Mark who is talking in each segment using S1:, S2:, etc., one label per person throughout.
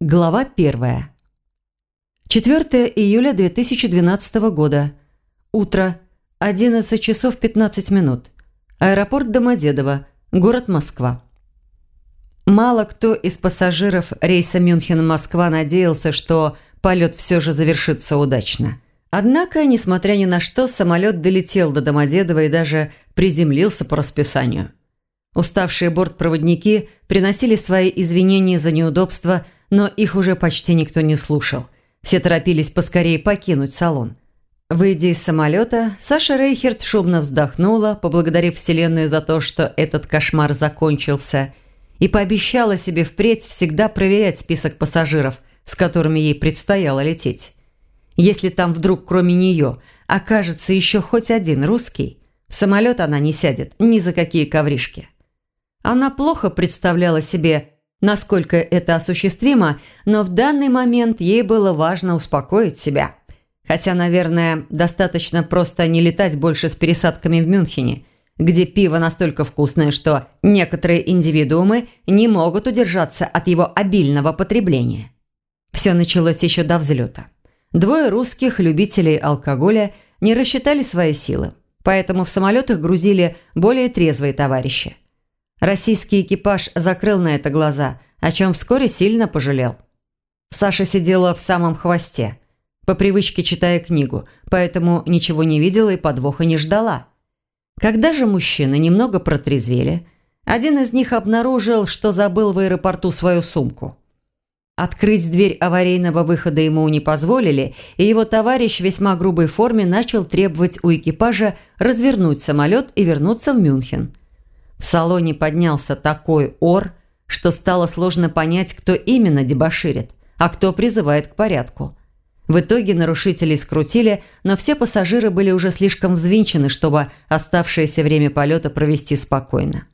S1: Глава первая. 4 июля 2012 года. Утро. 11 часов 15 минут. Аэропорт Домодедово. Город Москва. Мало кто из пассажиров рейса Мюнхен-Москва надеялся, что полет все же завершится удачно. Однако, несмотря ни на что, самолет долетел до Домодедова и даже приземлился по расписанию. Уставшие бортпроводники приносили свои извинения за неудобства – но их уже почти никто не слушал. Все торопились поскорее покинуть салон. Выйдя из самолета, Саша Рейхерт шумно вздохнула, поблагодарив Вселенную за то, что этот кошмар закончился, и пообещала себе впредь всегда проверять список пассажиров, с которыми ей предстояло лететь. Если там вдруг кроме нее окажется еще хоть один русский, в самолет она не сядет ни за какие ковришки. Она плохо представляла себе, насколько это осуществимо, но в данный момент ей было важно успокоить себя. Хотя, наверное, достаточно просто не летать больше с пересадками в Мюнхене, где пиво настолько вкусное, что некоторые индивидуумы не могут удержаться от его обильного потребления. Все началось еще до взлета. Двое русских любителей алкоголя не рассчитали свои силы, поэтому в самолетах грузили более трезвые товарищи – Российский экипаж закрыл на это глаза, о чем вскоре сильно пожалел. Саша сидела в самом хвосте, по привычке читая книгу, поэтому ничего не видела и подвоха не ждала. Когда же мужчины немного протрезвели, один из них обнаружил, что забыл в аэропорту свою сумку. Открыть дверь аварийного выхода ему не позволили, и его товарищ в весьма грубой форме начал требовать у экипажа развернуть самолет и вернуться в Мюнхен. В салоне поднялся такой ор, что стало сложно понять, кто именно дебоширит, а кто призывает к порядку. В итоге нарушителей скрутили, но все пассажиры были уже слишком взвинчены, чтобы оставшееся время полета провести спокойно.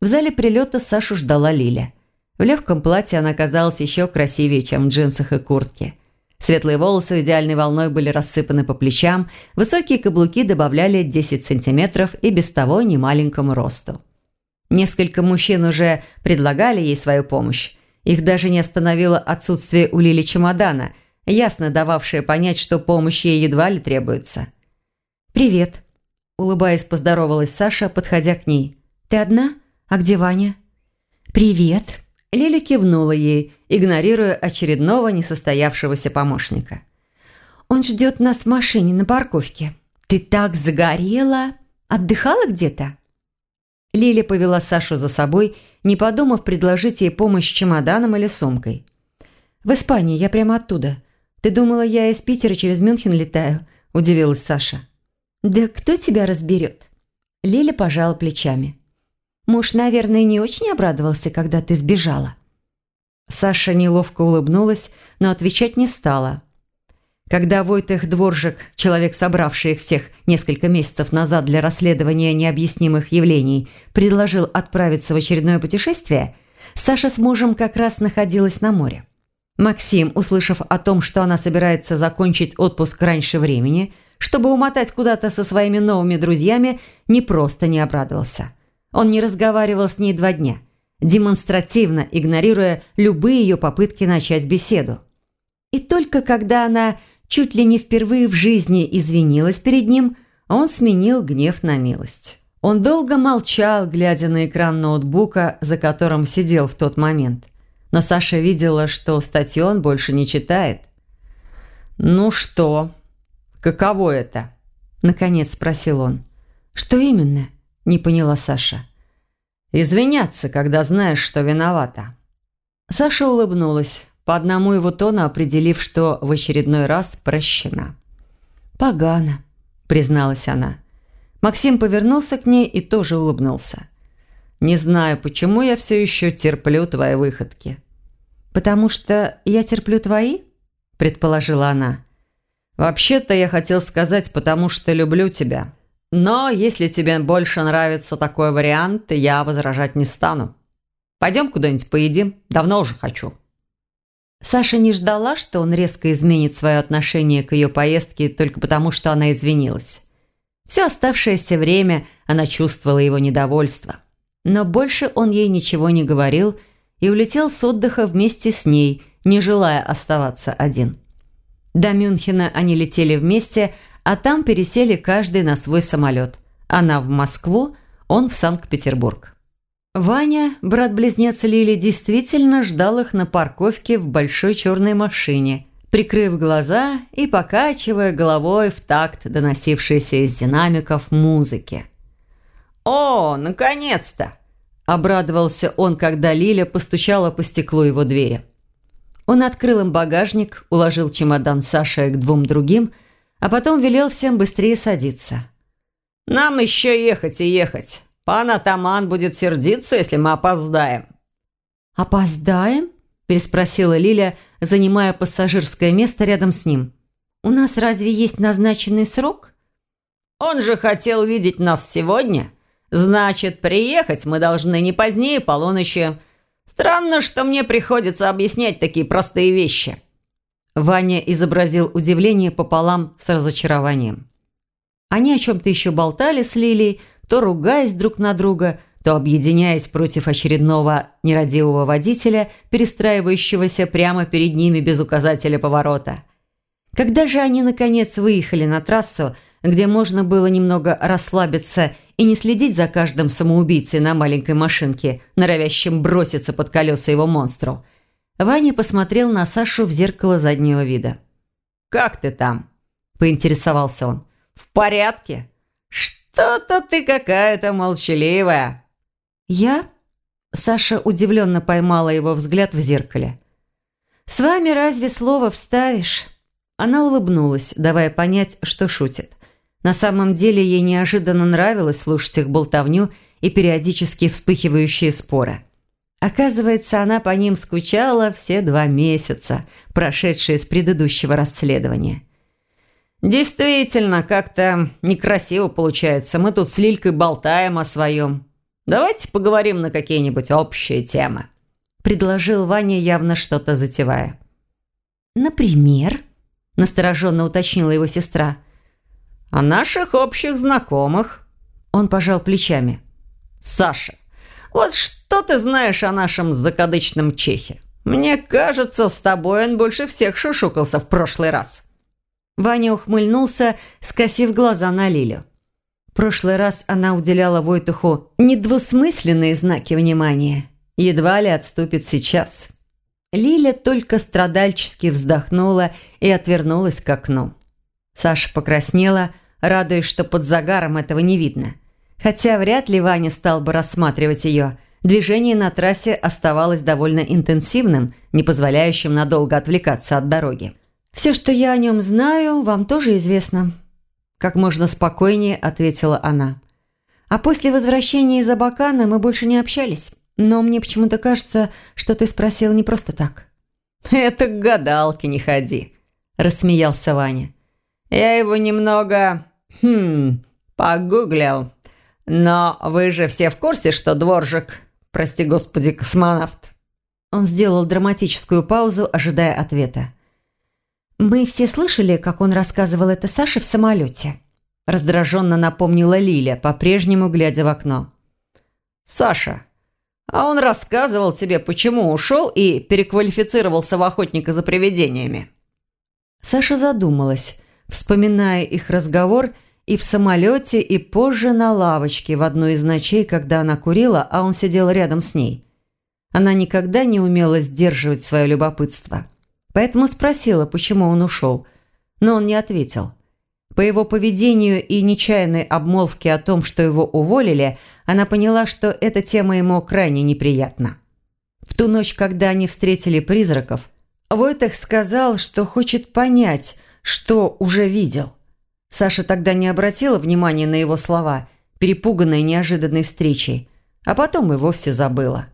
S1: В зале прилета Сашу ждала Лиля. В легком платье она казалась еще красивее, чем в джинсах и куртке. Светлые волосы идеальной волной были рассыпаны по плечам, высокие каблуки добавляли 10 сантиметров и без того немаленькому росту. Несколько мужчин уже предлагали ей свою помощь. Их даже не остановило отсутствие у Лили чемодана, ясно дававшее понять, что помощь ей едва ли требуется. «Привет», – улыбаясь, поздоровалась Саша, подходя к ней. «Ты одна? А где Ваня?» «Привет», Лили кивнула ей, игнорируя очередного несостоявшегося помощника. «Он ждет нас в машине на парковке. Ты так загорела! Отдыхала где-то?» Лили повела Сашу за собой, не подумав предложить ей помощь чемоданом или сумкой. «В Испании, я прямо оттуда. Ты думала, я из Питера через Мюнхен летаю?» – удивилась Саша. «Да кто тебя разберет?» Лили пожала плечами. Муж, наверное, не очень обрадовался, когда ты сбежала». Саша неловко улыбнулась, но отвечать не стала. Когда Войтех Дворжик, человек, собравший их всех несколько месяцев назад для расследования необъяснимых явлений, предложил отправиться в очередное путешествие, Саша с мужем как раз находилась на море. Максим, услышав о том, что она собирается закончить отпуск раньше времени, чтобы умотать куда-то со своими новыми друзьями, не просто не обрадовался – он не разговаривал с ней два дня, демонстративно игнорируя любые ее попытки начать беседу. И только когда она чуть ли не впервые в жизни извинилась перед ним, он сменил гнев на милость. Он долго молчал, глядя на экран ноутбука, за которым сидел в тот момент. Но Саша видела, что статью он больше не читает. «Ну что? Каково это?» – наконец спросил он. «Что именно?» – не поняла Саша. «Извиняться, когда знаешь, что виновата». Саша улыбнулась, по одному его тону определив, что в очередной раз прощена. «Погано», – призналась она. Максим повернулся к ней и тоже улыбнулся. «Не знаю, почему я все еще терплю твои выходки». «Потому что я терплю твои?» – предположила она. «Вообще-то я хотел сказать, потому что люблю тебя. Но если тебе больше нравится такой вариант, я возражать не стану. Пойдем куда-нибудь поедим. Давно уже хочу». Саша не ждала, что он резко изменит свое отношение к ее поездке только потому, что она извинилась. Все оставшееся время она чувствовала его недовольство. Но больше он ей ничего не говорил и улетел с отдыха вместе с ней, не желая оставаться один. До Мюнхена они летели вместе, а там пересели каждый на свой самолет. Она в Москву, он в Санкт-Петербург. Ваня, брат-близнец Лили, действительно ждал их на парковке в большой черной машине, прикрыв глаза и покачивая головой в такт доносившейся из динамиков музыки. «О, наконец-то!» – обрадовался он, когда Лиля постучала по стеклу его двери. Он открыл им багажник, уложил чемодан Саши к двум другим, а потом велел всем быстрее садиться. «Нам еще ехать и ехать. Пан Атаман будет сердиться, если мы опоздаем».
S2: «Опоздаем?» – переспросила Лиля, занимая пассажирское место рядом с ним. «У нас разве есть назначенный срок?»
S1: «Он же хотел видеть нас сегодня. Значит, приехать мы должны не позднее полуночи. Странно, что мне приходится объяснять такие простые вещи». Ваня изобразил удивление пополам с разочарованием. Они о чем-то еще болтали с Лилией, то ругаясь друг на друга, то объединяясь против очередного нерадивого водителя, перестраивающегося прямо перед ними без указателя поворота. Когда же они, наконец, выехали на трассу, где можно было немного расслабиться и не следить за каждым самоубийцей на маленькой машинке, норовящим броситься под колеса его монстру, Ваня посмотрел на Сашу в зеркало заднего вида. «Как ты там?» – поинтересовался он. «В порядке? Что-то ты какая-то молчаливая».
S2: «Я?» Саша удивленно поймала его взгляд в зеркале. «С вами разве слово вставишь?» Она улыбнулась, давая понять, что шутит. На самом деле ей неожиданно нравилось слушать их болтовню и периодически вспыхивающие споры. Оказывается, она по ним скучала все два месяца, прошедшие с предыдущего расследования.
S1: «Действительно, как-то некрасиво получается. Мы тут с Лилькой болтаем о своем. Давайте поговорим на какие-нибудь общие темы», – предложил Ваня, явно что-то затевая.
S2: «Например?» – настороженно уточнила его сестра.
S1: «О наших общих знакомых». Он пожал плечами. «Саша, вот что ты знаешь о нашем закадычном чехе? Мне кажется, с тобой он больше всех шушукался в прошлый раз».
S2: Ваня ухмыльнулся, скосив глаза на Лилю. В прошлый раз она уделяла Войтуху недвусмысленные знаки внимания. Едва ли отступит сейчас. Лиля только страдальчески вздохнула и отвернулась к окну. Саша покраснела, радуясь, что под загаром этого не видно. Хотя вряд ли Ваня стал бы рассматривать ее. Движение на трассе оставалось довольно интенсивным, не позволяющим надолго отвлекаться от дороги. «Все, что я о нем знаю, вам тоже известно», – как можно спокойнее ответила она. «А после возвращения из Абакана мы больше не общались. Но мне почему-то кажется, что ты спросил не просто так».
S1: «Это к гадалке не ходи», – рассмеялся Ваня. «Я его немного... хм... погуглил. Но вы же все в курсе, что Дворжик, прости господи, космонавт?»
S2: Он сделал драматическую паузу, ожидая ответа. «Мы все слышали, как он рассказывал это Саше в самолете», раздраженно напомнила Лиля, по-прежнему глядя в окно.
S1: «Саша, а он рассказывал тебе, почему ушел и переквалифицировался в охотника за привидениями?»
S2: Саша задумалась, вспоминая их разговор и в самолете, и позже на лавочке в одной из ночей, когда она курила, а он сидел рядом с ней. Она никогда не умела сдерживать свое любопытство. Поэтому спросила, почему он ушел. Но он не ответил. По его поведению и нечаянной обмолвке о том, что его уволили, она поняла, что эта тема ему крайне неприятна. В ту ночь, когда они встретили призраков, Войтах сказал, что хочет понять, что уже видел. Саша тогда не обратила внимания на его слова, перепуганная неожиданной встречей, а потом и вовсе забыла.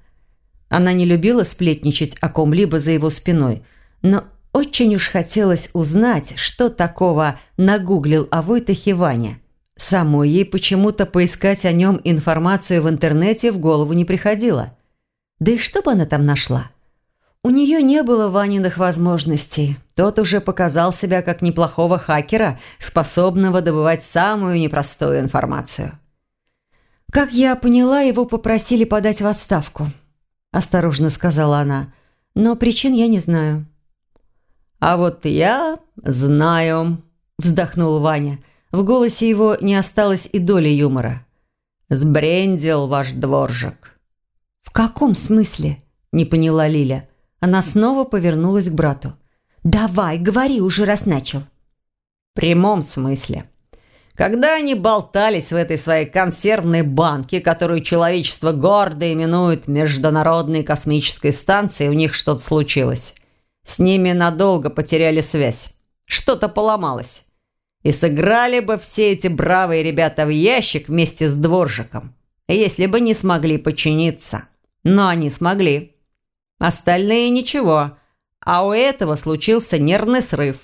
S2: Она не любила сплетничать о ком-либо за его спиной – но очень уж хотелось узнать, что такого нагуглил о Войтахе Ваня. Самой ей почему-то поискать о нем информацию в интернете в голову не приходило. Да и что бы она там нашла? У нее не было Ваниных возможностей. Тот уже показал себя как неплохого хакера, способного добывать самую непростую информацию. «Как я поняла, его попросили подать в отставку», – осторожно сказала она. Но причин я не знаю».
S1: «А вот я знаю», – вздохнул Ваня. В голосе его не осталось и доли юмора. «Сбрендил ваш дворжик».
S2: «В каком смысле?» – не поняла Лиля. Она снова повернулась к брату. «Давай, говори уже, раз начал».
S1: «В прямом смысле. Когда они болтались в этой своей консервной банке, которую человечество гордо именует Международной космической станцией, у них что-то случилось. С ними надолго потеряли связь. Что-то поломалось. И сыграли бы все эти бравые ребята в ящик вместе с дворжиком, если бы не смогли подчиниться. Но они смогли. Остальные ничего. А у этого случился нервный срыв.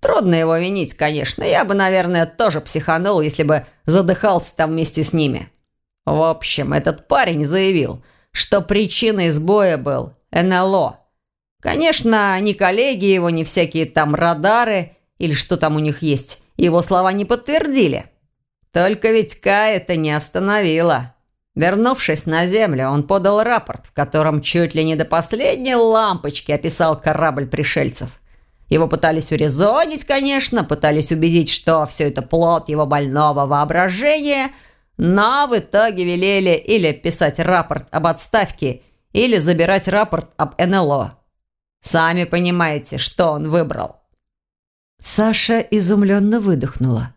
S1: Трудно его винить, конечно. Я бы, наверное, тоже психанул, если бы задыхался там вместе с ними. В общем, этот парень заявил, что причиной сбоя был НЛО – Конечно, ни коллеги его, ни всякие там радары или что там у них есть, его слова не подтвердили. Только ведь Ка это не остановило. Вернувшись на Землю, он подал рапорт, в котором чуть ли не до последней лампочки описал корабль пришельцев. Его пытались урезонить, конечно, пытались убедить, что все это плод его больного воображения, но в итоге велели или писать рапорт об отставке, или забирать рапорт об НЛО. Сами понимаете, что он выбрал».
S2: Саша изумленно выдохнула.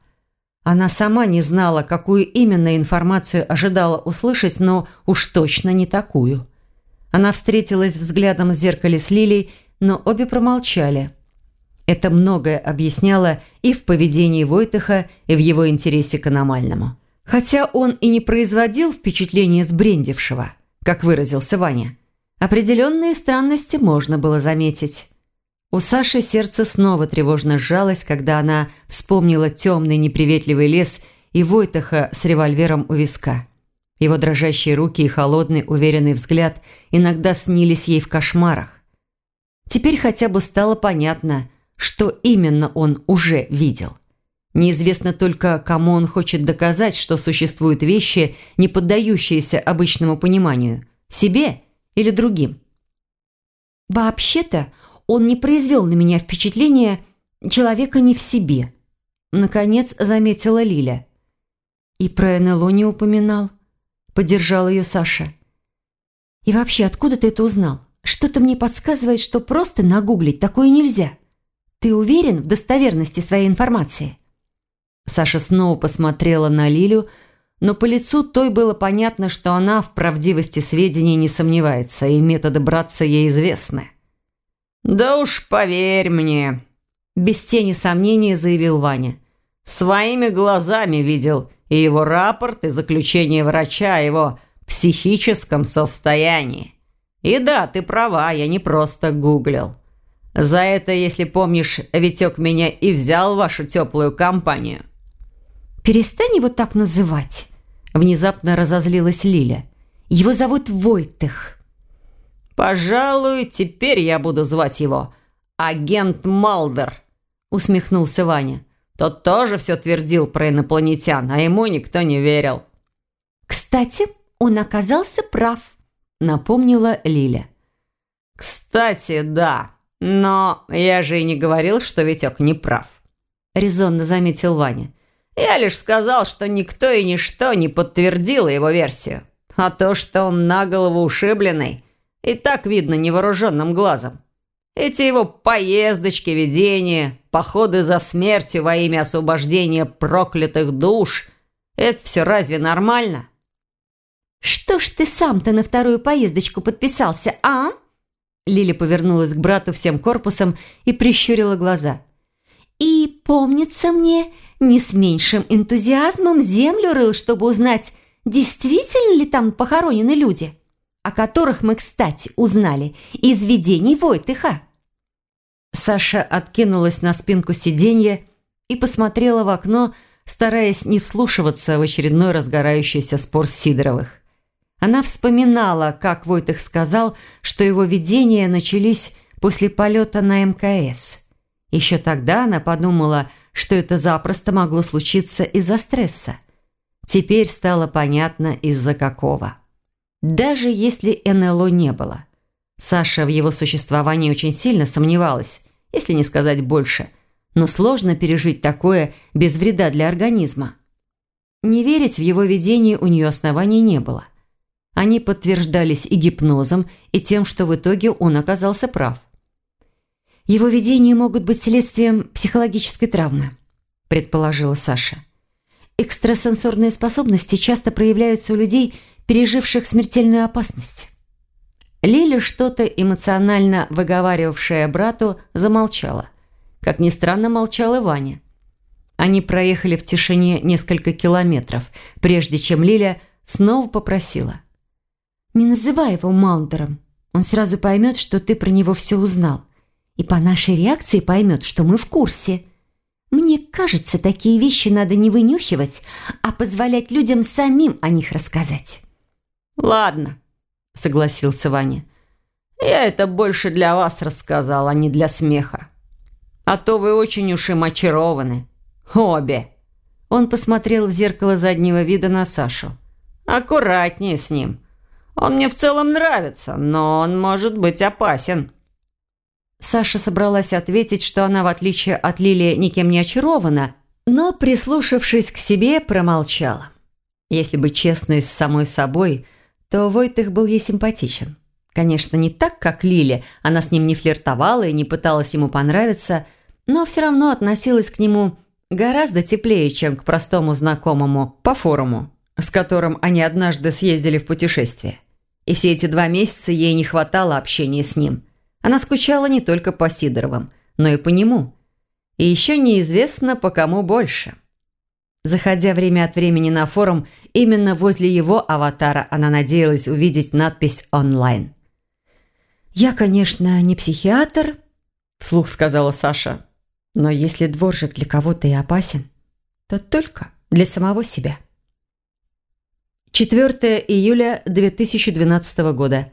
S2: Она сама не знала, какую именно информацию ожидала услышать, но уж точно не такую. Она встретилась взглядом в зеркале с Лилей, но обе промолчали. Это многое объясняло и в поведении Войтыха, и в его интересе к аномальному. Хотя он и не производил впечатления сбрендившего, как выразился Ваня. Определенные странности можно было заметить. У Саши сердце снова тревожно сжалось, когда она вспомнила темный неприветливый лес и Войтаха с револьвером у виска. Его дрожащие руки и холодный, уверенный взгляд иногда снились ей в кошмарах. Теперь хотя бы стало понятно, что именно он уже видел. Неизвестно только, кому он хочет доказать, что существуют вещи, не поддающиеся обычному пониманию – себе или другим. Вообще-то он не произвел на меня впечатление человека не в себе. Наконец заметила Лиля. И про НЛО не упоминал. Поддержал ее Саша. И вообще, откуда ты это узнал? Что-то мне подсказывает, что просто нагуглить такое нельзя. Ты уверен в достоверности своей информации? Саша снова посмотрела на Лилю, но по лицу той было понятно, что она в правдивости сведений не сомневается, и методы браться ей известны.
S1: «Да уж поверь мне», – без тени сомнения заявил Ваня. «Своими глазами видел и его рапорт, и заключение врача о его психическом состоянии. И да, ты права, я не просто гуглил. За это, если помнишь, Витек меня и взял в вашу теплую компанию».
S2: «Перестань его так называть!» Внезапно разозлилась Лиля. «Его зовут Войтых».
S1: «Пожалуй, теперь я буду звать его агент Малдер», усмехнулся Ваня. Тот тоже все твердил про инопланетян, а ему никто не верил.
S2: «Кстати, он оказался прав», напомнила Лиля.
S1: «Кстати, да, но я же и не говорил, что Витек не прав», резонно заметил Ваня. Я лишь сказал, что никто и ничто не подтвердило его версию. А то, что он на голову ушибленный, и так видно невооруженным глазом. Эти его поездочки, видения, походы за смертью во имя освобождения проклятых душ – это все разве нормально?
S2: «Что ж ты сам-то на вторую поездочку подписался, а?» Лили повернулась к брату всем корпусом и прищурила глаза. «И, помнится мне, не с меньшим энтузиазмом землю рыл, чтобы узнать, действительно ли там похоронены люди, о которых мы, кстати, узнали из видений Войтыха. Саша откинулась на спинку сиденья и посмотрела в окно, стараясь не вслушиваться в очередной разгорающийся спор Сидоровых. Она вспоминала, как Войтых сказал, что его видения начались после полета на МКС. Еще тогда она подумала, что это запросто могло случиться из-за стресса. Теперь стало понятно, из-за какого. Даже если НЛО не было. Саша в его существовании очень сильно сомневалась, если не сказать больше. Но сложно пережить такое без вреда для организма. Не верить в его видение у нее оснований не было. Они подтверждались и гипнозом, и тем, что в итоге он оказался прав. «Его видения могут быть следствием психологической травмы», – предположила Саша. «Экстрасенсорные способности часто проявляются у людей, переживших смертельную опасность». Лиля, что-то эмоционально выговаривавшая брату, замолчала. Как ни странно, молчал и Ваня. Они проехали в тишине несколько километров, прежде чем Лиля снова попросила. «Не называй его Малдером. Он сразу поймет, что ты про него все узнал. И по нашей реакции поймет, что мы в курсе. Мне кажется, такие вещи надо не вынюхивать, а позволять людям самим о них рассказать».
S1: «Ладно», — согласился Ваня. «Я это больше для вас рассказал, а не для смеха. А то вы очень уж им очарованы». «Обе!» Он посмотрел в зеркало заднего вида на Сашу. «Аккуратнее с ним. Он мне в целом нравится, но он может быть опасен». Саша собралась ответить, что она, в отличие от Лилии, никем не очарована, но, прислушавшись к себе, промолчала. Если быть честной с самой собой, то Войтых был ей симпатичен. Конечно, не так, как Лили, она с ним не флиртовала и не пыталась ему понравиться, но все равно относилась к нему Гораздо теплее, чем к простому знакомому по форуму, с которым они однажды съездили в путешествие. И все эти два месяца ей не хватало общения с ним. Она скучала не только по Сидоровым, но и по нему. И еще неизвестно, по кому больше. Заходя время от времени на форум, именно возле его аватара она надеялась увидеть надпись «Онлайн». «Я, конечно, не психиатр», – вслух сказала Саша. Но если дворжик для кого-то и опасен, то только для самого себя. 4 июля 2012 года.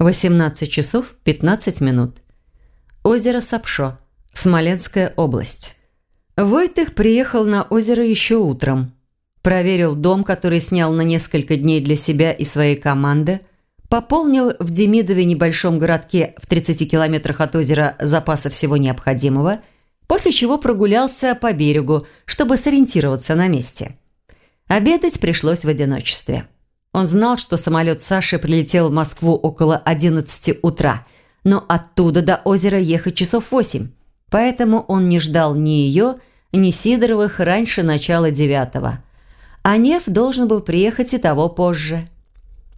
S1: 18 часов 15 минут. Озеро Сапшо. Смоленская область. Войтых приехал на озеро еще утром. Проверил дом, который снял на несколько дней для себя и своей команды. Пополнил в Демидове небольшом городке в 30 километрах от озера запасы всего необходимого – после чего прогулялся по берегу, чтобы сориентироваться на месте. Обедать пришлось в одиночестве. Он знал, что самолет Саши прилетел в Москву около 11 утра, но оттуда до озера ехать часов 8, поэтому он не ждал ни ее, ни Сидоровых раньше начала девятого. А Нев должен был приехать и того позже.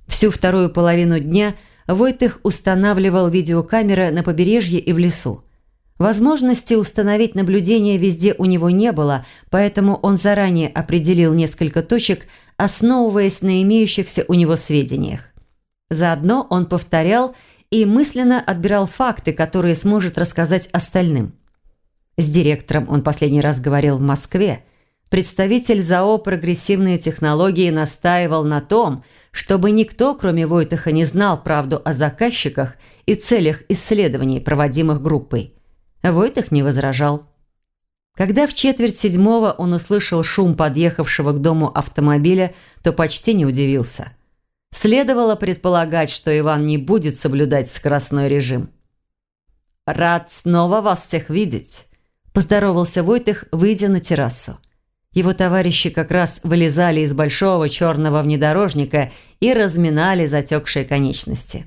S1: Всю вторую половину дня Войтых устанавливал видеокамеры на побережье и в лесу. Возможности установить наблюдение везде у него не было, поэтому он заранее определил несколько точек, основываясь на имеющихся у него сведениях. Заодно он повторял и мысленно отбирал факты, которые сможет рассказать остальным. С директором он последний раз говорил в Москве. Представитель ЗАО «Прогрессивные технологии» настаивал на том, чтобы никто, кроме Войтаха, не знал правду о заказчиках и целях исследований, проводимых группой. Войтых не возражал. Когда в четверть седьмого он услышал шум подъехавшего к дому автомобиля, то почти не удивился. Следовало предполагать, что Иван не будет соблюдать скоростной режим. «Рад снова вас всех видеть», – поздоровался Войтых, выйдя на террасу. Его товарищи как раз вылезали из большого черного внедорожника и разминали затекшие конечности.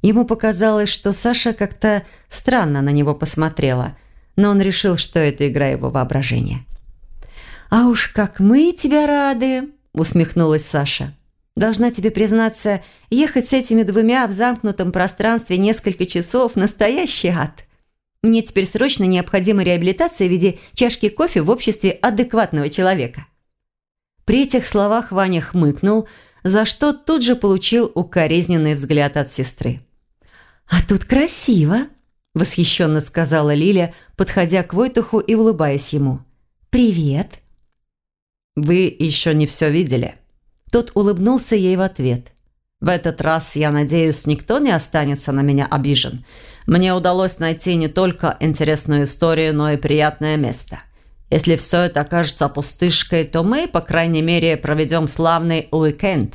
S1: Ему показалось, что Саша как-то странно на него посмотрела, но он решил, что это игра его воображения. «А уж как мы тебя рады!» – усмехнулась Саша. «Должна тебе признаться, ехать с этими двумя в замкнутом пространстве несколько часов – настоящий ад. Мне теперь срочно необходима реабилитация в виде чашки кофе в обществе адекватного человека». При этих словах Ваня хмыкнул, за что тут же получил укоризненный взгляд от сестры. «А тут красиво!» – восхищенно сказала Лиля, подходя к Войтуху и улыбаясь ему. «Привет!» «Вы еще не все видели?» Тот улыбнулся ей в ответ. «В этот раз, я надеюсь, никто не останется на меня обижен. Мне удалось найти не только интересную историю, но и приятное место. Если все это окажется пустышкой, то мы, по крайней мере, проведем славный уикенд».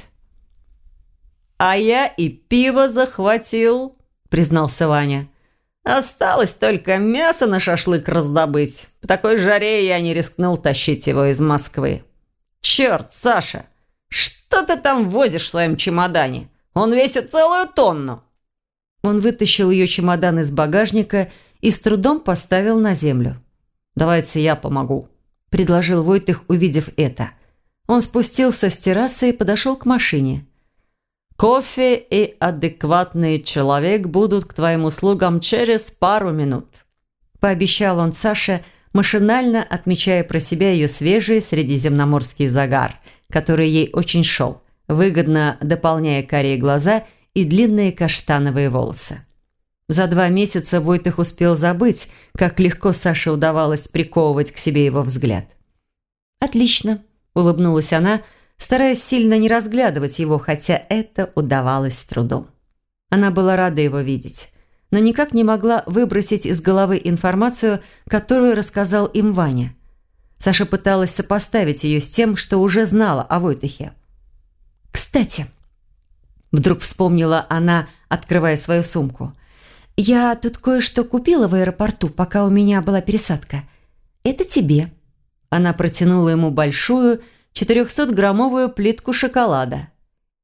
S1: «А я и пиво захватил»,
S2: признался Ваня. «Осталось только мясо на шашлык раздобыть. По такой жаре я не рискнул тащить его из Москвы. Черт, Саша, что ты там возишь в своем чемодане? Он весит целую тонну!» Он вытащил ее чемодан из багажника и с трудом поставил на землю. «Давайте я помогу», – предложил Войтых, увидев это. Он спустился с террасы и подошел к машине. «Кофе и адекватный человек будут к твоим услугам через пару минут», – пообещал он Саше, машинально отмечая про себя ее свежий средиземноморский загар, который ей очень шел, выгодно дополняя карие глаза и длинные каштановые волосы. За два месяца Войтых успел забыть, как легко Саше удавалось приковывать к себе его взгляд. «Отлично», – улыбнулась она, стараясь сильно не разглядывать его, хотя это удавалось с трудом. Она была рада его видеть, но никак не могла выбросить из головы информацию, которую рассказал им Ваня. Саша пыталась сопоставить ее с тем, что уже знала о Войтыхе. «Кстати», – вдруг вспомнила она, открывая свою сумку – «Я тут кое-что купила в аэропорту, пока у меня была пересадка. Это тебе». Она протянула ему большую 400-граммовую плитку шоколада.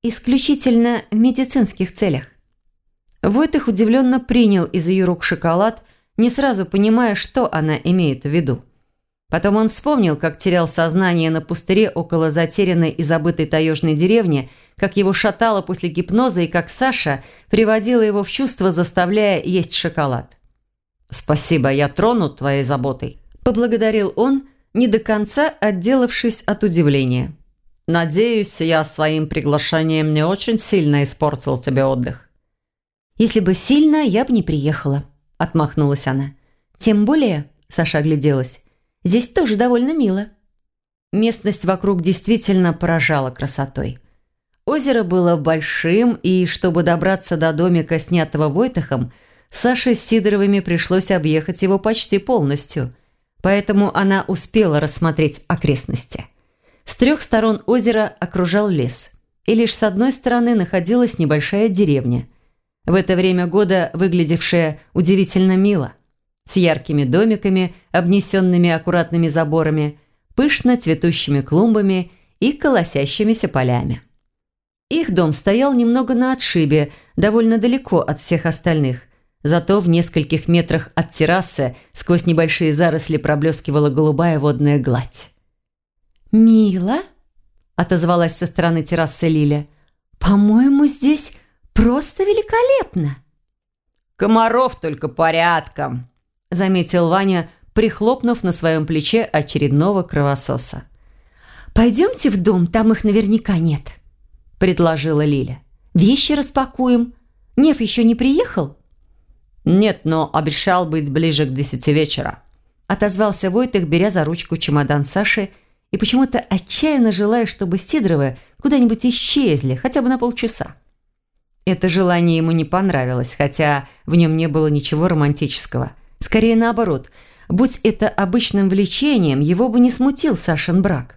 S2: Исключительно в медицинских целях. Войтых удивленно принял из ее рук шоколад, не сразу понимая, что она имеет в виду. Потом он вспомнил, как терял сознание на пустыре около затерянной и забытой таежной деревни, как его шатало после гипноза и как Саша приводила его в чувство, заставляя есть шоколад. «Спасибо, я тронут твоей заботой», – поблагодарил он, не до конца отделавшись от удивления. «Надеюсь, я своим приглашением не очень сильно испортил тебе отдых».
S1: «Если бы сильно, я бы не приехала», – отмахнулась она. «Тем более», – Саша огляделась, Здесь тоже довольно мило». Местность вокруг действительно поражала красотой. Озеро было большим, и чтобы добраться до домика, снятого Войтахом, Саше с Сидоровыми пришлось объехать его почти полностью. Поэтому она успела рассмотреть окрестности. С трех сторон озера окружал лес, и лишь с одной стороны находилась небольшая деревня. В это время года выглядевшая удивительно мило с яркими домиками, обнесенными аккуратными заборами, пышно цветущими клумбами и колосящимися полями. Их дом стоял немного на отшибе, довольно далеко от всех остальных. Зато в нескольких метрах от террасы сквозь небольшие заросли проблескивала голубая водная гладь. «Мило?» – отозвалась со стороны террасы Лиля. «По-моему, здесь просто великолепно!»
S2: «Комаров только порядком!» – заметил Ваня, прихлопнув на своем плече очередного кровососа.
S1: «Пойдемте в дом, там их наверняка нет», – предложила Лиля. «Вещи распакуем. Нев еще не приехал?»
S2: «Нет, но обещал быть ближе к десяти вечера», – отозвался Войтых, беря за ручку чемодан Саши и почему-то отчаянно желая, чтобы Сидоровы куда-нибудь исчезли, хотя бы на полчаса. Это желание ему не понравилось, хотя в нем не было ничего романтического – Скорее наоборот. Будь это обычным влечением, его бы не смутил Сашин брак.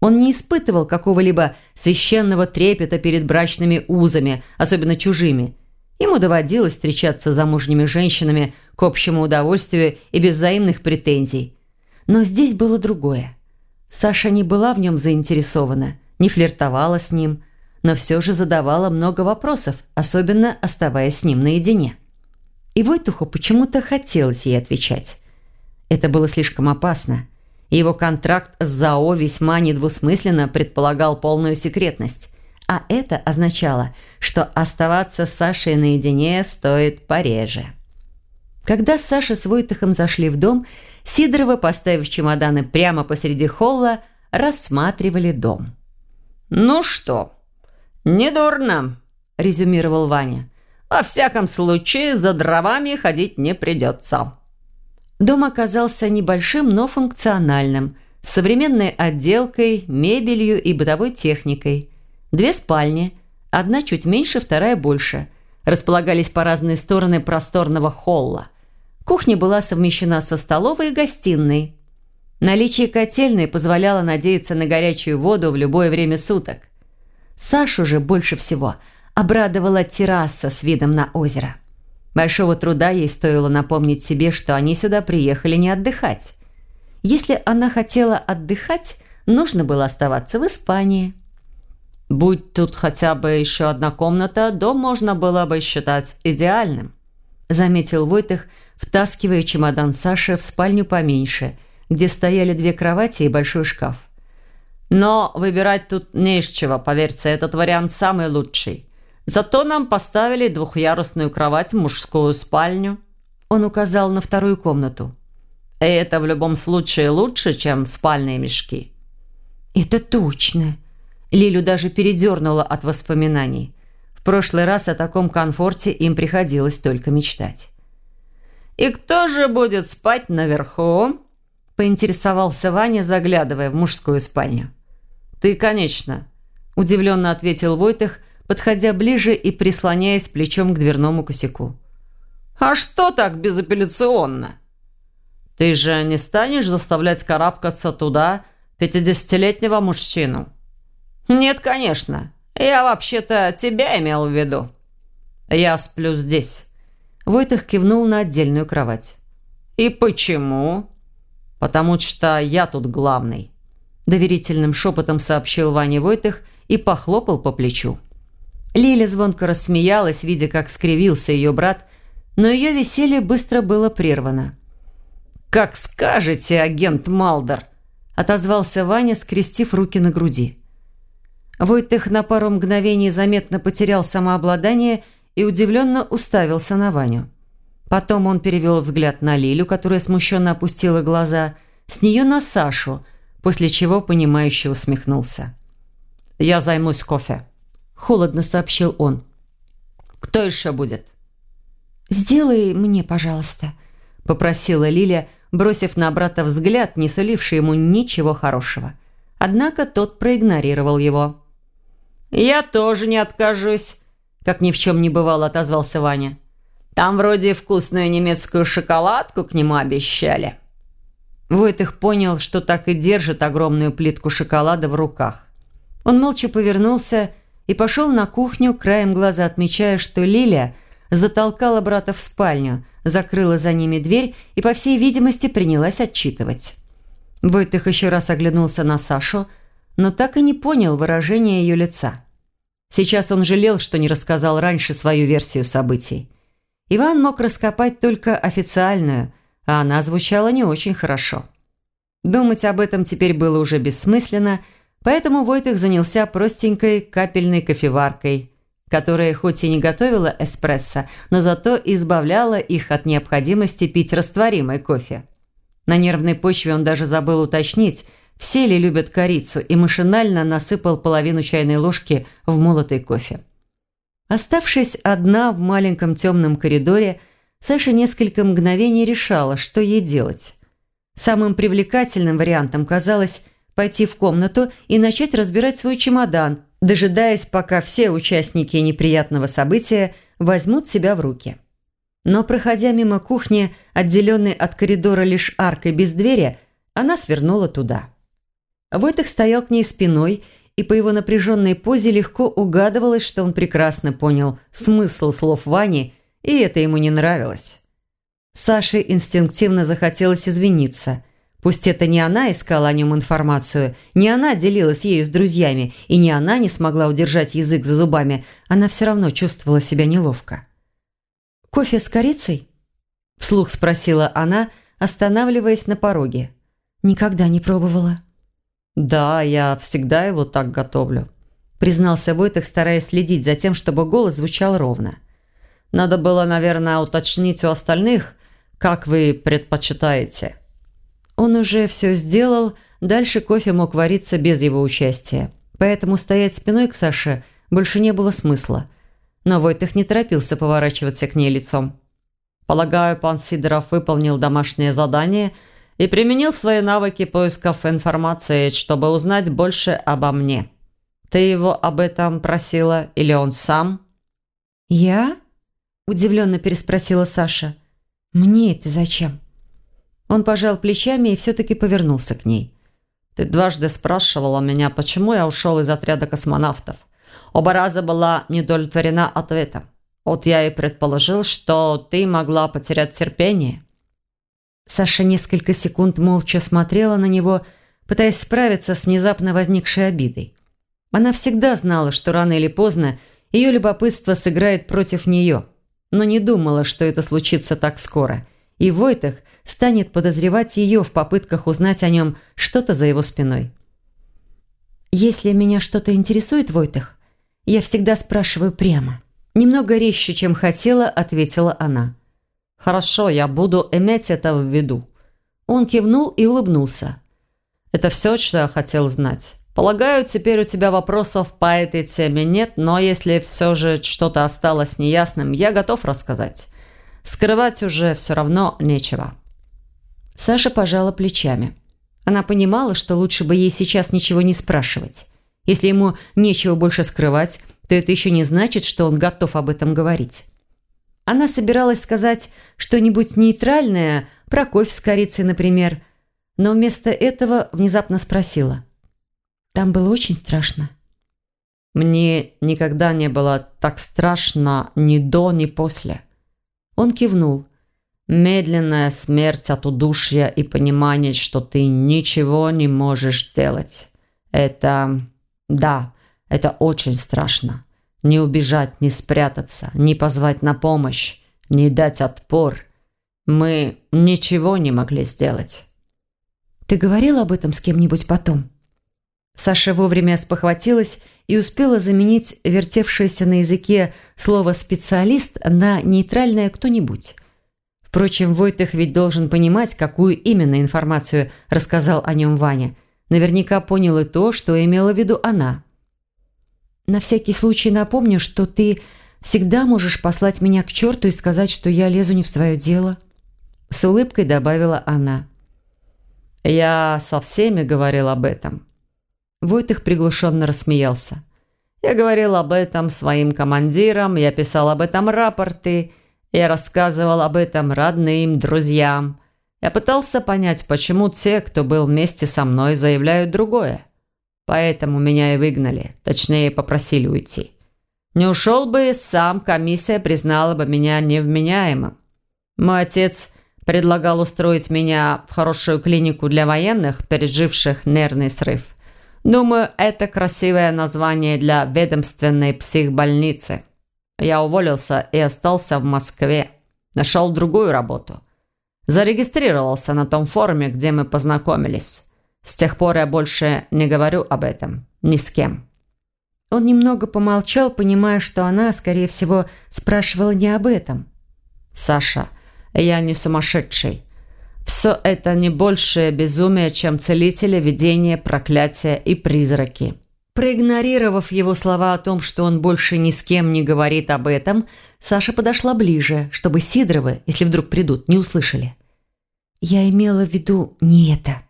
S2: Он не испытывал какого-либо священного трепета перед брачными узами, особенно чужими. Ему доводилось встречаться с замужними женщинами к общему удовольствию и без взаимных претензий. Но здесь было другое. Саша не была в нем заинтересована, не флиртовала с ним, но все же задавала много вопросов, особенно оставаясь с ним наедине. И Войтуху почему-то хотелось ей отвечать. Это было слишком опасно. Его контракт с ЗАО весьма недвусмысленно предполагал полную секретность. А это означало, что оставаться с Сашей наедине стоит пореже. Когда Саша с Войтухом зашли в дом, Сидорова, поставив чемоданы прямо посреди холла, рассматривали дом. «Ну что, недурно», – резюмировал Ваня. Во всяком случае, за дровами ходить не придется».
S1: Дом оказался небольшим, но функциональным, с современной отделкой, мебелью и бытовой техникой. Две спальни, одна чуть меньше, вторая больше, располагались по разные стороны просторного холла. Кухня была совмещена со столовой и гостиной. Наличие котельной позволяло надеяться на горячую воду в любое время суток. Сашу же больше всего – обрадовала терраса с видом на озеро.
S2: Большого труда ей стоило напомнить себе, что они сюда приехали не отдыхать. Если она хотела отдыхать, нужно было оставаться в Испании.
S1: Будь тут хотя бы еще одна комната, дом можно было бы считать идеальным, заметил Войтых, втаскивая чемодан Саши в спальню поменьше, где стояли две кровати и большой шкаф. Но выбирать тут не из чего, поверьте, этот вариант самый лучший. Зато нам поставили двухъярусную кровать в мужскую спальню. Он указал на вторую комнату. И это в любом случае лучше, чем спальные мешки.
S2: Это точно. Лилю даже передернуло от воспоминаний. В прошлый раз о таком комфорте им приходилось только мечтать.
S1: «И кто же будет спать наверху?» – поинтересовался Ваня, заглядывая в мужскую спальню. «Ты, конечно», – удивленно ответил Войтых, подходя ближе и прислоняясь плечом к дверному косяку. «А что так безапелляционно?» «Ты же не станешь заставлять карабкаться туда пятидесятилетнего мужчину?» «Нет, конечно. Я вообще-то тебя имел в виду». «Я сплю здесь». Войтых кивнул на отдельную кровать. «И почему?» «Потому что я тут главный», – доверительным шепотом сообщил Ваня Войтых и похлопал по плечу. Лиля звонко рассмеялась, видя, как скривился ее брат, но ее веселье быстро было прервано. «Как скажете, агент Малдер!» – отозвался Ваня, скрестив руки на груди. Войтых на пару мгновений заметно потерял самообладание и удивленно уставился на Ваню. Потом он перевел взгляд на Лилю, которая смущенно опустила глаза, с нее на Сашу, после чего понимающе усмехнулся. «Я займусь кофе», – холодно сообщил он. «Кто еще будет?»
S2: «Сделай мне, пожалуйста», – попросила Лиля, бросив на брата взгляд, не суливший ему ничего хорошего. Однако тот проигнорировал его.
S1: «Я тоже не откажусь», – как ни в чем не бывало, отозвался Ваня. «Там вроде вкусную немецкую шоколадку к нему обещали».
S2: Войтых понял, что так и держит огромную плитку шоколада в руках. Он молча повернулся и пошел на кухню, краем глаза отмечая, что Лилия затолкала брата в спальню, закрыла за ними дверь и, по всей видимости, принялась отчитывать. Войтых еще раз оглянулся на Сашу – но так и не понял выражения ее лица. Сейчас он жалел, что не рассказал раньше свою версию событий. Иван мог раскопать только официальную, а она звучала не очень хорошо. Думать об этом теперь было уже бессмысленно, поэтому Войтых занялся простенькой капельной кофеваркой, которая хоть и не готовила эспрессо, но зато избавляла их от необходимости пить растворимый кофе. На нервной почве он даже забыл уточнить – все ли любят корицу и машинально насыпал половину чайной ложки в молотый кофе. Оставшись одна в маленьком темном коридоре, Саша несколько мгновений решала, что ей делать. Самым привлекательным вариантом казалось пойти в комнату и начать разбирать свой чемодан, дожидаясь, пока все участники неприятного события возьмут себя в руки. Но, проходя мимо кухни, отделенной от коридора лишь аркой без двери, она свернула туда. Войтых стоял к ней спиной, и по его напряженной позе легко угадывалось, что он прекрасно понял смысл слов Вани, и это ему не нравилось. Саше инстинктивно захотелось извиниться. Пусть это не она искала о нем информацию, не она делилась ею с друзьями, и не она не смогла удержать язык за зубами, она все равно чувствовала себя неловко. «Кофе с корицей?» – вслух спросила она, останавливаясь на пороге. «Никогда не пробовала».
S1: «Да, я всегда его так готовлю», – признался Войтых, стараясь следить за тем, чтобы голос звучал ровно. «Надо было, наверное, уточнить у остальных, как вы предпочитаете».
S2: Он уже все сделал, дальше кофе мог вариться без его участия. Поэтому стоять спиной к Саше больше не было смысла. Но Войтых не торопился поворачиваться к ней лицом.
S1: «Полагаю, пан Сидоров выполнил домашнее задание – и применил свои навыки поисков информации, чтобы узнать больше обо мне. Ты его об этом просила или он сам?»
S2: «Я?» – удивленно переспросила Саша. «Мне это зачем?» Он пожал плечами и все-таки повернулся к ней.
S1: «Ты дважды спрашивала меня, почему я ушел из отряда космонавтов. Оба раза была недовлетворена ответом.
S2: Вот я и предположил, что ты могла потерять терпение».
S1: Саша несколько секунд молча смотрела на него, пытаясь справиться с внезапно возникшей обидой. Она всегда знала, что рано или поздно ее любопытство сыграет против нее, но не думала, что это случится так скоро, и Войтах станет подозревать ее в попытках узнать о нем что-то за его спиной. «Если меня что-то интересует, Войтах, я всегда спрашиваю прямо». Немного резче, чем хотела, ответила она.
S2: «Хорошо, я буду иметь это в виду».
S1: Он кивнул и улыбнулся.
S2: «Это все, что я хотел знать. Полагаю, теперь у тебя вопросов по этой теме нет, но если все же что-то осталось неясным, я готов рассказать. Скрывать уже все равно нечего».
S1: Саша пожала плечами. Она понимала, что лучше бы ей сейчас ничего не спрашивать. Если ему нечего больше скрывать, то это еще не значит, что он готов об этом говорить. Она собиралась сказать что-нибудь нейтральное, про кофе с корицей, например, но вместо этого внезапно спросила. «Там было очень страшно».
S2: «Мне никогда не было так страшно ни до, ни после».
S1: Он кивнул.
S2: «Медленная смерть от удушья и понимание, что ты ничего не можешь сделать. Это... да, это очень страшно. Не убежать, не спрятаться, не позвать на помощь, не дать отпор. Мы ничего не могли сделать.
S1: Ты говорил об этом с кем-нибудь потом? Саша вовремя спохватилась и успела заменить вертевшееся на языке слово «специалист» на нейтральное «кто-нибудь». Впрочем, Войтых ведь должен понимать, какую именно информацию рассказал о нем Ваня. Наверняка понял и то, что имела в виду она. На всякий случай напомню, что ты всегда можешь послать меня к черту и сказать, что я лезу не в свое дело». С улыбкой добавила она.
S2: «Я со всеми говорил об этом».
S1: Войтых приглушенно рассмеялся.
S2: «Я говорил об этом своим командирам, я писал об этом рапорты, я рассказывал об этом родным, друзьям. Я пытался понять, почему те, кто был вместе со мной, заявляют другое. Поэтому меня и выгнали, точнее попросили уйти. Не ушел бы, сам комиссия признала бы меня невменяемым. Мой отец предлагал устроить меня в хорошую клинику для военных, переживших нервный срыв. Думаю, это красивое название для ведомственной психбольницы. Я уволился и остался в Москве. Нашел другую работу. Зарегистрировался на том форуме, где мы познакомились. С тех пор я больше не говорю об этом. Ни с кем».
S1: Он немного помолчал, понимая, что она, скорее всего, спрашивала не об этом.
S2: «Саша, я не сумасшедший. Все это не большее безумие, чем целители, видения, проклятия и призраки».
S1: Проигнорировав его слова о том, что он больше ни с кем не говорит об этом, Саша подошла ближе, чтобы Сидоровы, если вдруг придут, не услышали. «Я имела в виду не это»,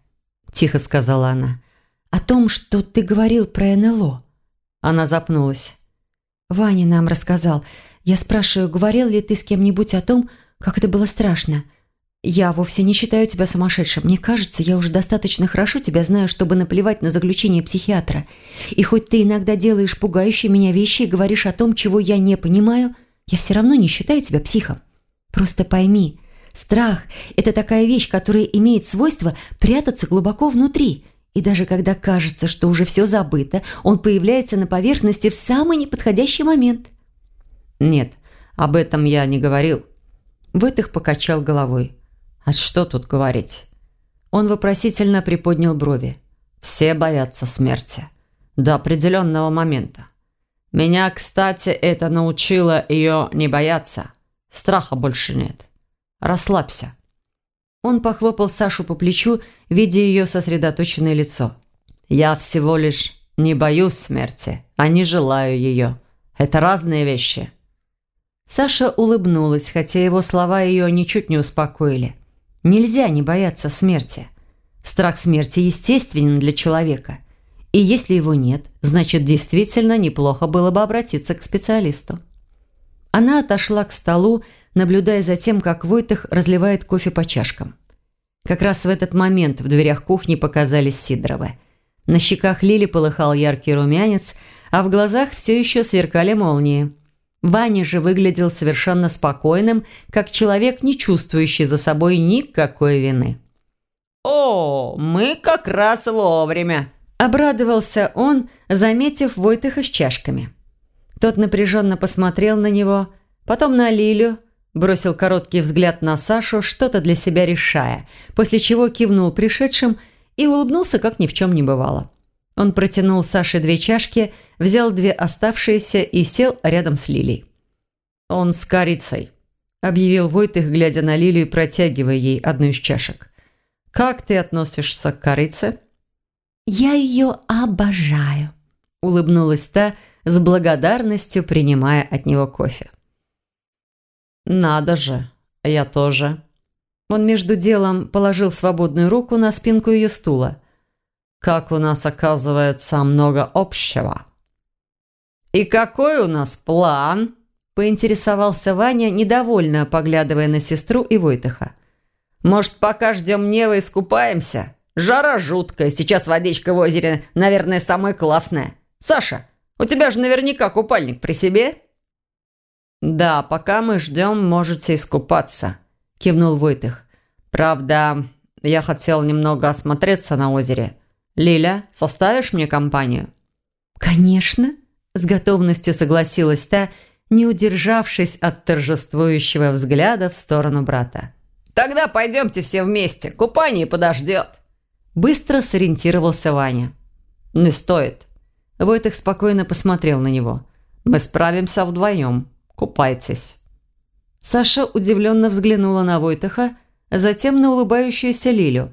S1: тихо сказала она. «О том, что ты говорил про НЛО». Она запнулась. «Ваня нам рассказал. Я спрашиваю, говорил ли ты с кем-нибудь о том, как это было страшно? Я вовсе не считаю тебя сумасшедшим. Мне кажется, я уже достаточно хорошо тебя знаю, чтобы наплевать на заключение психиатра. И хоть ты иногда делаешь пугающие меня вещи и говоришь о том, чего я не понимаю, я все равно не считаю тебя психом. Просто пойми, Страх – это такая вещь, которая имеет свойство прятаться глубоко внутри. И даже когда кажется, что уже все забыто, он появляется на поверхности в самый неподходящий момент.
S2: «Нет, об этом я не говорил».
S1: Вытых покачал головой.
S2: «А что тут говорить?»
S1: Он вопросительно приподнял брови.
S2: «Все боятся смерти. До определенного момента. Меня, кстати, это научило ее не бояться. Страха больше нет. Расслабься».
S1: Он похлопал Сашу по плечу, видя ее сосредоточенное лицо.
S2: «Я всего лишь не боюсь смерти, а не желаю ее. Это разные вещи».
S1: Саша улыбнулась, хотя его слова ее ничуть не успокоили. Нельзя не бояться смерти. Страх смерти естественен для человека. И если его нет, значит, действительно неплохо было бы обратиться к специалисту. Она отошла к столу, наблюдая за тем, как Войтых разливает кофе по чашкам. Как раз в этот момент в дверях кухни показались Сидоровы. На щеках Лили полыхал яркий румянец, а в глазах все еще сверкали молнии.
S2: Ваня же выглядел совершенно спокойным, как человек, не чувствующий за собой никакой вины.
S1: «О, мы как раз вовремя!»
S2: – обрадовался он, заметив Войтыха с чашками. Тот напряженно посмотрел на него, потом на Лилю, бросил короткий взгляд на Сашу, что-то для себя решая, после чего кивнул пришедшим и улыбнулся, как ни в чем не бывало. Он протянул Саше две чашки, взял две оставшиеся и сел рядом с Лилей.
S1: «Он с корицей», –
S2: объявил Войтых, глядя на Лилию и протягивая ей одну из чашек. «Как ты относишься к корице?»
S3: «Я ее обожаю», – улыбнулась та, с благодарностью принимая от него кофе.
S1: «Надо же, я тоже».
S2: Он между делом положил свободную руку на спинку ее стула.
S1: «Как у нас, оказывается, много общего». «И какой у нас план?» – поинтересовался Ваня, недовольно поглядывая на сестру и Войтыха. «Может, пока ждем Нева искупаемся? Жара жуткая, сейчас водичка в озере, наверное, самая классная. Саша, у тебя же наверняка купальник при себе?» «Да, пока мы ждем, можете искупаться», – кивнул Войтых. «Правда, я хотел немного осмотреться на озере. Лиля, составишь мне компанию?»
S2: «Конечно», – с готовностью согласилась та, не удержавшись от торжествующего взгляда в сторону брата.
S1: «Тогда пойдемте все вместе, купание подождет».
S2: Быстро сориентировался Ваня.
S1: «Не стоит».
S2: Войтых спокойно посмотрел на него.
S1: «Мы справимся вдвоем». Купайтесь».
S2: Саша удивленно взглянула на Войтаха, затем на улыбающуюся Лилю.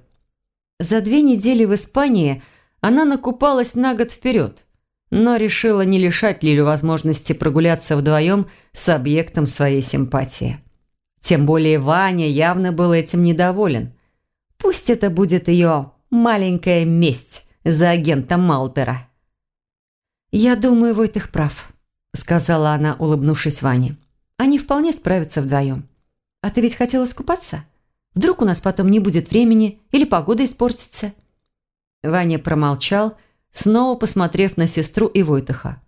S2: За две недели в Испании она накупалась на год вперед, но решила не лишать Лилю возможности прогуляться вдвоем с объектом своей симпатии. Тем более Ваня явно был этим недоволен. Пусть это будет ее маленькая месть за агента Малтера. «Я думаю, Войтых прав», – сказала она, улыбнувшись Ване. «Они вполне справятся вдвоем. А ты ведь хотела искупаться? Вдруг у нас потом не будет времени или погода испортится?» Ваня промолчал, снова посмотрев на сестру и Войтаха.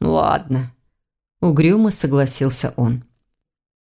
S1: «Ладно», –
S2: угрюмо согласился он.